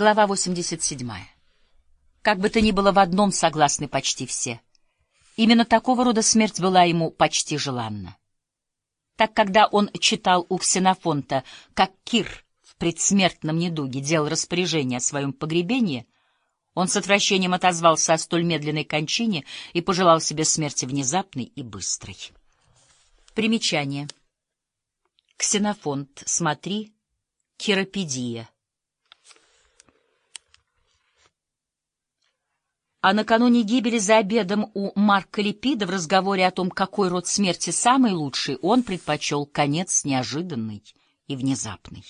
Глава 87. Как бы то ни было, в одном согласны почти все. Именно такого рода смерть была ему почти желанна. Так, когда он читал у Ксенофонта, как Кир в предсмертном недуге делал распоряжение о своем погребении, он с отвращением отозвался о столь медленной кончине и пожелал себе смерти внезапной и быстрой. Примечание. Ксенофонт, смотри, Киропедия. А накануне гибели за обедом у Марка Липида в разговоре о том, какой род смерти самый лучший, он предпочел конец неожиданный и внезапный.